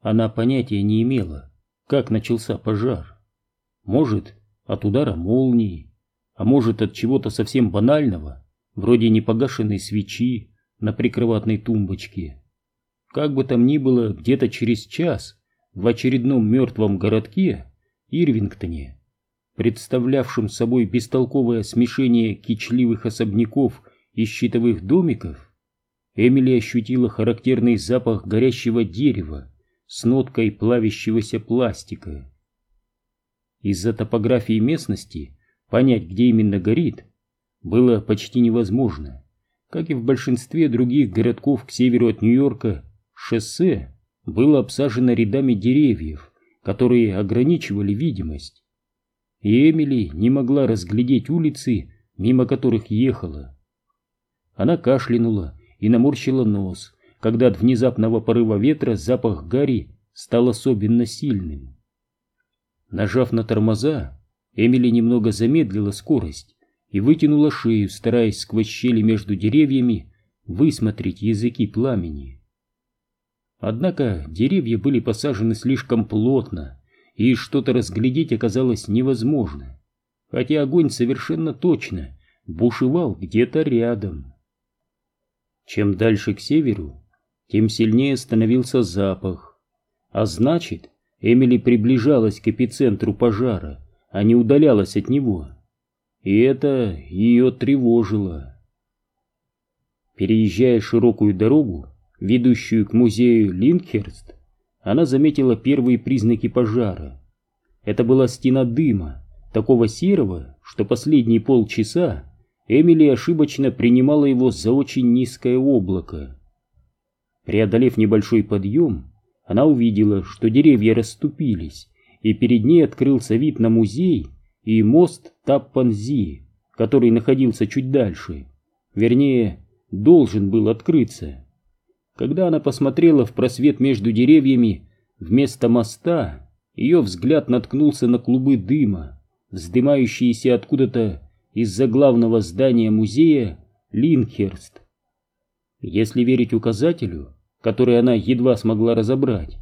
Она понятия не имела, как начался пожар. Может, от удара молнии, а может, от чего-то совсем банального, вроде непогашенной свечи на прикроватной тумбочке. Как бы там ни было, где-то через час в очередном мертвом городке, Ирвингтоне, представлявшем собой бестолковое смешение кичливых особняков и щитовых домиков, Эмили ощутила характерный запах горящего дерева с ноткой плавящегося пластика. Из-за топографии местности понять, где именно горит, было почти невозможно. Как и в большинстве других городков к северу от Нью-Йорка, шоссе было обсажено рядами деревьев, которые ограничивали видимость. И Эмили не могла разглядеть улицы, мимо которых ехала. Она кашлянула и наморщила нос, когда от внезапного порыва ветра запах гари стал особенно сильным. Нажав на тормоза, Эмили немного замедлила скорость и вытянула шею, стараясь сквозь щели между деревьями высмотреть языки пламени. Однако деревья были посажены слишком плотно, и что-то разглядеть оказалось невозможно, хотя огонь совершенно точно бушевал где-то рядом. Чем дальше к северу, тем сильнее становился запах, а значит, Эмили приближалась к эпицентру пожара, а не удалялась от него. И это ее тревожило. Переезжая широкую дорогу, ведущую к музею Линкхерст, она заметила первые признаки пожара. Это была стена дыма, такого серого, что последние полчаса Эмили ошибочно принимала его за очень низкое облако. Преодолев небольшой подъем, она увидела, что деревья расступились, и перед ней открылся вид на музей и мост Таппанзи, который находился чуть дальше. Вернее, должен был открыться. Когда она посмотрела в просвет между деревьями, вместо моста ее взгляд наткнулся на клубы дыма, вздымающиеся откуда-то из-за главного здания музея Линхерст. Если верить указателю, который она едва смогла разобрать,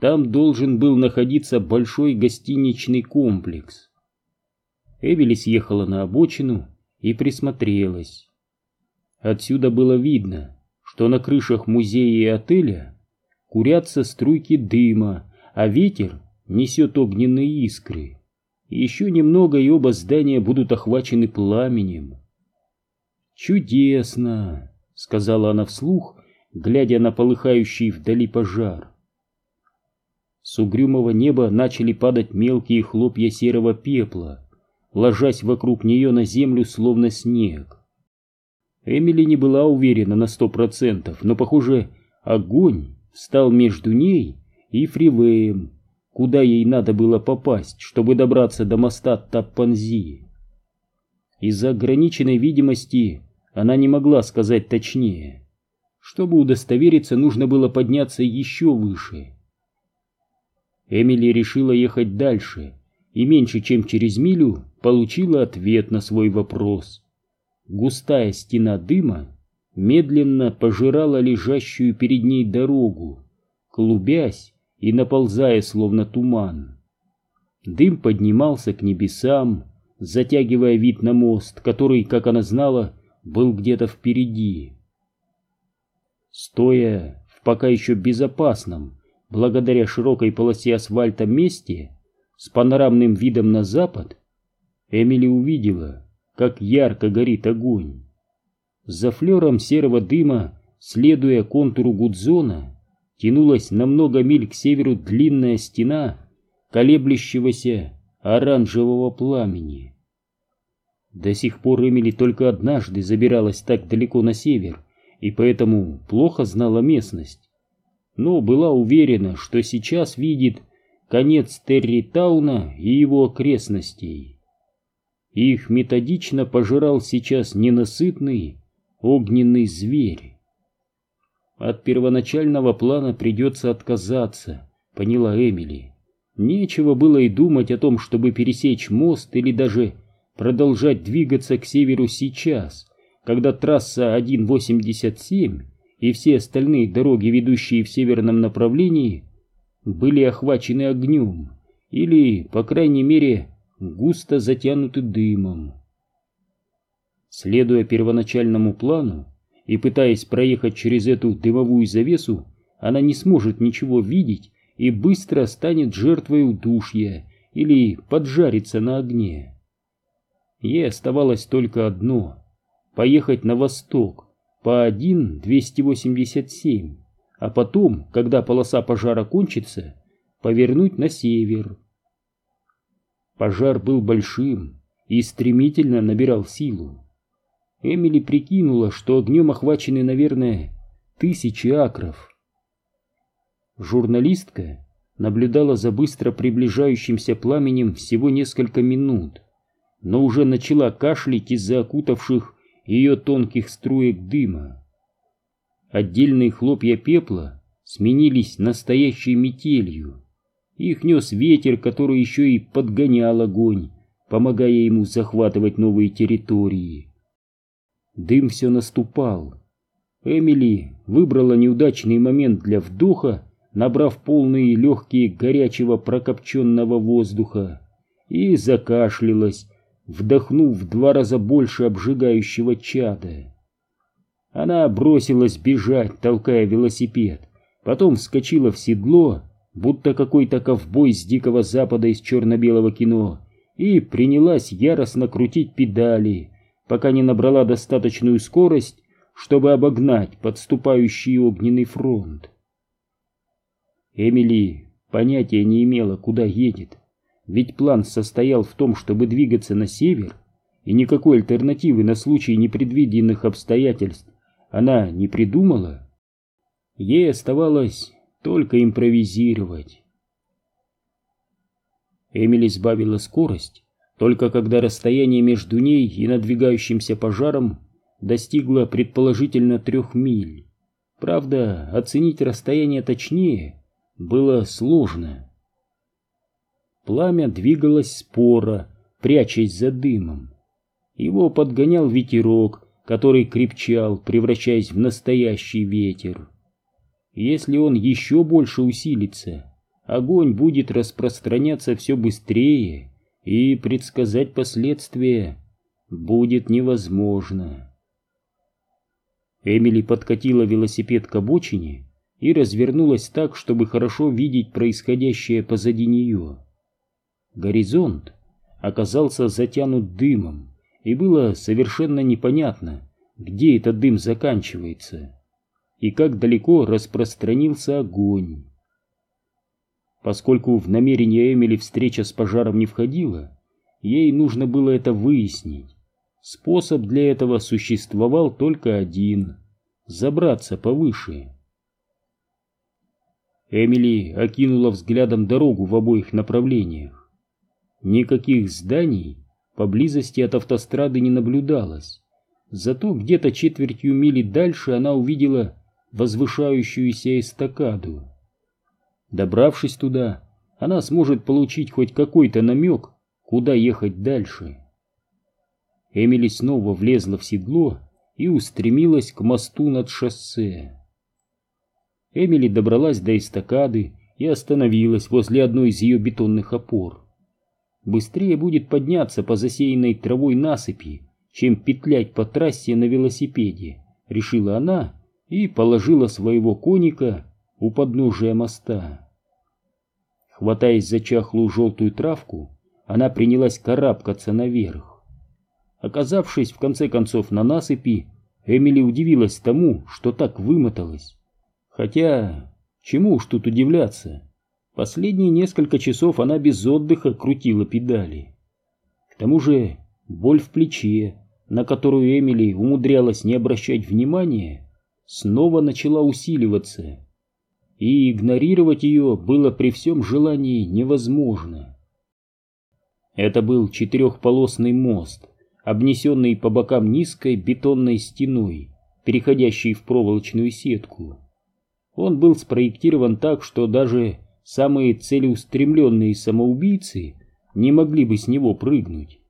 там должен был находиться большой гостиничный комплекс. Эвели съехала на обочину и присмотрелась. Отсюда было видно, что на крышах музея и отеля курятся струйки дыма, а ветер несет огненные искры. Еще немного, и оба здания будут охвачены пламенем. «Чудесно!» — сказала она вслух, глядя на полыхающий вдали пожар. С угрюмого неба начали падать мелкие хлопья серого пепла, ложась вокруг нее на землю, словно снег. Эмили не была уверена на сто процентов, но, похоже, огонь встал между ней и фривеем, куда ей надо было попасть, чтобы добраться до моста Таппанзи. Из-за ограниченной видимости она не могла сказать точнее. Чтобы удостовериться, нужно было подняться еще выше. Эмили решила ехать дальше и меньше чем через милю получила ответ на свой вопрос. Густая стена дыма медленно пожирала лежащую перед ней дорогу, клубясь и наползая словно туман. Дым поднимался к небесам, затягивая вид на мост, который, как она знала, был где-то впереди. Стоя в пока еще безопасном, благодаря широкой полосе асфальта месте, с панорамным видом на запад, Эмили увидела, как ярко горит огонь. За флером серого дыма, следуя контуру Гудзона, тянулась на много миль к северу длинная стена колеблющегося оранжевого пламени. До сих пор Эмили только однажды забиралась так далеко на север и поэтому плохо знала местность, но была уверена, что сейчас видит конец Территауна и его окрестностей. Их методично пожирал сейчас ненасытный огненный зверь. От первоначального плана придется отказаться, поняла Эмили. Нечего было и думать о том, чтобы пересечь мост или даже продолжать двигаться к северу сейчас, когда трасса 1.87 и все остальные дороги, ведущие в северном направлении, были охвачены огнем или, по крайней мере, густо затянуты дымом. Следуя первоначальному плану и пытаясь проехать через эту дымовую завесу, она не сможет ничего видеть и быстро станет жертвой удушья или поджарится на огне. Ей оставалось только одно — поехать на восток по 1-287, а потом, когда полоса пожара кончится, повернуть на север. Пожар был большим и стремительно набирал силу. Эмили прикинула, что огнем охвачены, наверное, тысячи акров. Журналистка наблюдала за быстро приближающимся пламенем всего несколько минут, но уже начала кашлять из-за окутавших ее тонких струек дыма. Отдельные хлопья пепла сменились настоящей метелью. Их нес ветер, который еще и подгонял огонь, помогая ему захватывать новые территории. Дым все наступал. Эмили выбрала неудачный момент для вдоха, набрав полные легкие горячего прокопченного воздуха, и закашлялась, вдохнув в два раза больше обжигающего чада. Она бросилась бежать, толкая велосипед, потом вскочила в седло, будто какой-то ковбой с Дикого Запада из черно-белого кино, и принялась яростно крутить педали, пока не набрала достаточную скорость, чтобы обогнать подступающий огненный фронт. Эмили понятия не имела, куда едет, ведь план состоял в том, чтобы двигаться на север, и никакой альтернативы на случай непредвиденных обстоятельств она не придумала. Ей оставалось только импровизировать. Эмили сбавила скорость, только когда расстояние между ней и надвигающимся пожаром достигло предположительно трех миль. Правда, оценить расстояние точнее было сложно. Пламя двигалось споро, прячась за дымом. Его подгонял ветерок, который крепчал, превращаясь в настоящий ветер. Если он еще больше усилится, огонь будет распространяться все быстрее, и предсказать последствия будет невозможно. Эмили подкатила велосипед к обочине и развернулась так, чтобы хорошо видеть происходящее позади нее. Горизонт оказался затянут дымом, и было совершенно непонятно, где этот дым заканчивается и как далеко распространился огонь. Поскольку в намерение Эмили встреча с пожаром не входила, ей нужно было это выяснить. Способ для этого существовал только один — забраться повыше. Эмили окинула взглядом дорогу в обоих направлениях. Никаких зданий поблизости от автострады не наблюдалось, зато где-то четвертью мили дальше она увидела возвышающуюся эстакаду. Добравшись туда, она сможет получить хоть какой-то намек, куда ехать дальше. Эмили снова влезла в седло и устремилась к мосту над шоссе. Эмили добралась до эстакады и остановилась возле одной из ее бетонных опор. Быстрее будет подняться по засеянной травой насыпи, чем петлять по трассе на велосипеде, решила она и положила своего коника у подножия моста. Хватаясь за чахлую желтую травку, она принялась карабкаться наверх. Оказавшись в конце концов на насыпи, Эмили удивилась тому, что так вымоталась. Хотя, чему уж тут удивляться? Последние несколько часов она без отдыха крутила педали. К тому же боль в плече, на которую Эмили умудрялась не обращать внимания, снова начала усиливаться и игнорировать ее было при всем желании невозможно. Это был четырехполосный мост, обнесенный по бокам низкой бетонной стеной, переходящей в проволочную сетку. Он был спроектирован так, что даже самые целеустремленные самоубийцы не могли бы с него прыгнуть.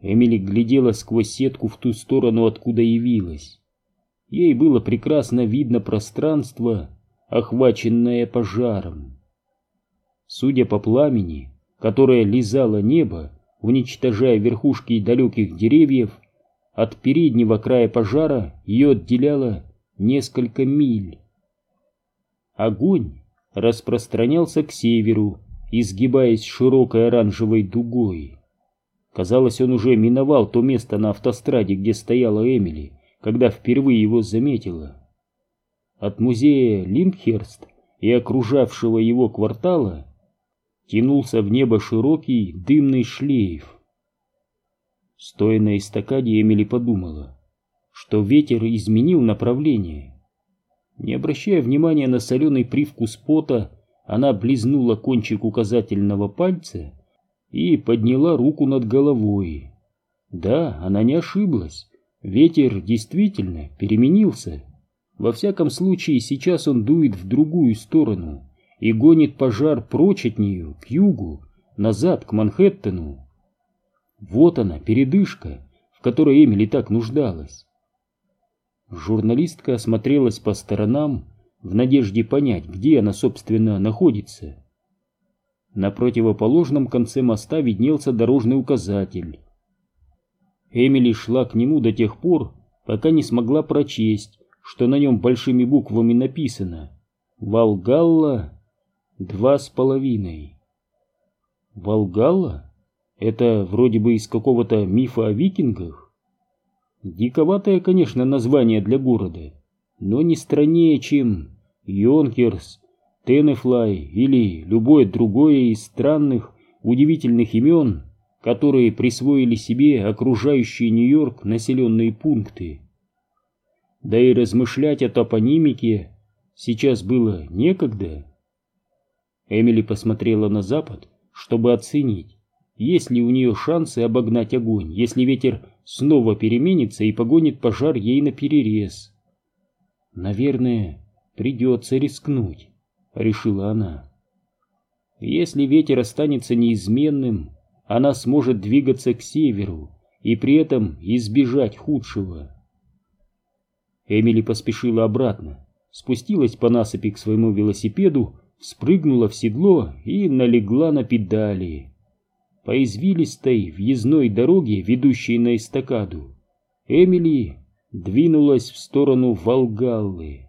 Эмили глядела сквозь сетку в ту сторону, откуда явилась. Ей было прекрасно видно пространство, охваченная пожаром. Судя по пламени, которое лизало небо, уничтожая верхушки далеких деревьев, от переднего края пожара ее отделяло несколько миль. Огонь распространялся к северу, изгибаясь широкой оранжевой дугой. Казалось, он уже миновал то место на автостраде, где стояла Эмили, когда впервые его заметила. От музея Линдхерст и окружавшего его квартала тянулся в небо широкий дымный шлейф. Стоя на эстакаде, Эмили подумала, что ветер изменил направление. Не обращая внимания на соленый привкус пота, она близнула кончик указательного пальца и подняла руку над головой. Да, она не ошиблась. Ветер действительно переменился. Во всяком случае, сейчас он дует в другую сторону и гонит пожар прочь от нее, к югу, назад, к Манхэттену. Вот она, передышка, в которой Эмили так нуждалась. Журналистка осмотрелась по сторонам в надежде понять, где она, собственно, находится. На противоположном конце моста виднелся дорожный указатель. Эмили шла к нему до тех пор, пока не смогла прочесть, что на нем большими буквами написано «Волгалла два с половиной». «Волгалла?» Это вроде бы из какого-то мифа о викингах. Диковатое, конечно, название для города, но не страннее, чем Йонкерс, Тенефлай или любое другое из странных, удивительных имен, которые присвоили себе окружающие Нью-Йорк населенные пункты. Да и размышлять о топонимике сейчас было некогда. Эмили посмотрела на запад, чтобы оценить, есть ли у нее шансы обогнать огонь, если ветер снова переменится и погонит пожар ей на перерез? Наверное, придется рискнуть, решила она. Если ветер останется неизменным, она сможет двигаться к северу и при этом избежать худшего. Эмили поспешила обратно, спустилась по насыпи к своему велосипеду, спрыгнула в седло и налегла на педали по извилистой въездной дороге, ведущей на эстакаду, Эмили двинулась в сторону Волгаллы.